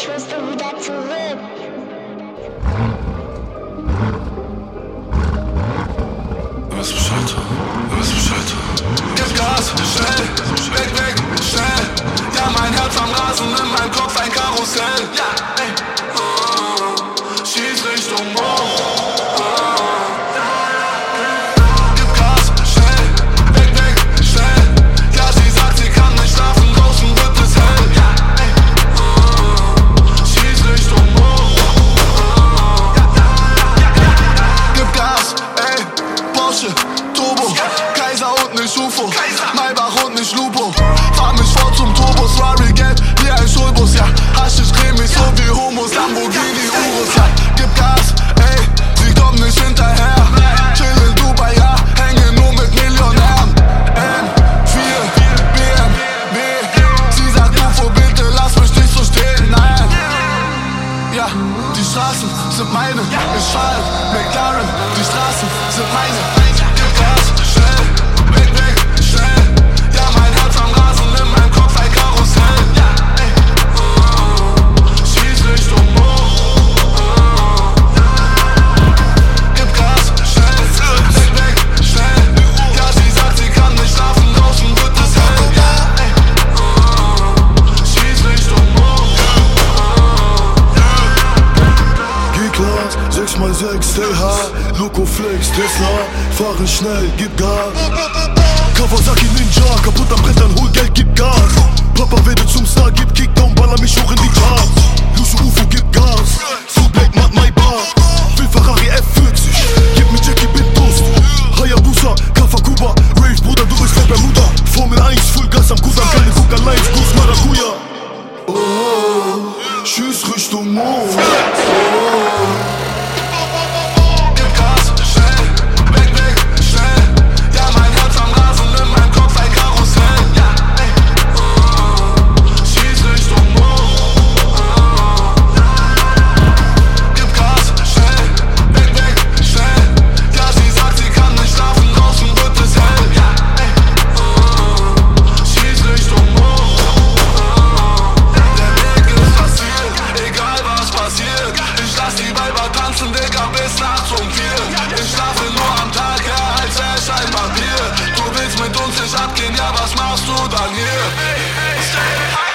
ich wusste wieder zurück. Du weißt Bescheid, du weißt Bescheid. Gib Gas, schnell, weg, weg, schnell. Ja, mein Herz am Rasen, in meinem Kopf ein Karussell. Ja, Maybach und nicht Lupo. Fahr mich vor zum Turbos, Rari gelb wie ein Schulbus, ja. Haschisch cremig, so wie Hummus, Lamborghini, Urus, ja. Gib Gas, ey, sie kommt nicht hinterher. Chill in Dubai, ja, hänge nur mit Millionären. M4, BMW, sie sagt UFO, bitte lass mich nicht so stehen, nein. Ja, die Straßen sind meine. Ich fahre McLaren. Die Straßen sind meine. ich mein 6 LH Loco Flex, Tesla Fahren schnell, gib Gas. Kawasaki Ninja Kaputt am Brettern, hol Geld, gib Gas. Papa werde zum Star, gib Kickdown Baller mich hoch in die Tat Lucio Ufo, gib Gas. So Black, mach my bar Will Ferrari F40 Gib mir Jackie, bin Durst Hayabusa, Kafakuba Rave, Bruder, du bist der Bermuda Formel 1, Vollgas am Kusan Keine Coca Life, Guss Maracuja. Oh, tschüss Richtung Mond. Oh. ist nachts um vier Ich schlafe nur am Tage, als wäre ein Papier Du willst mit uns nicht abgehen, ja was machst du dann hier? Hey, hey, hey.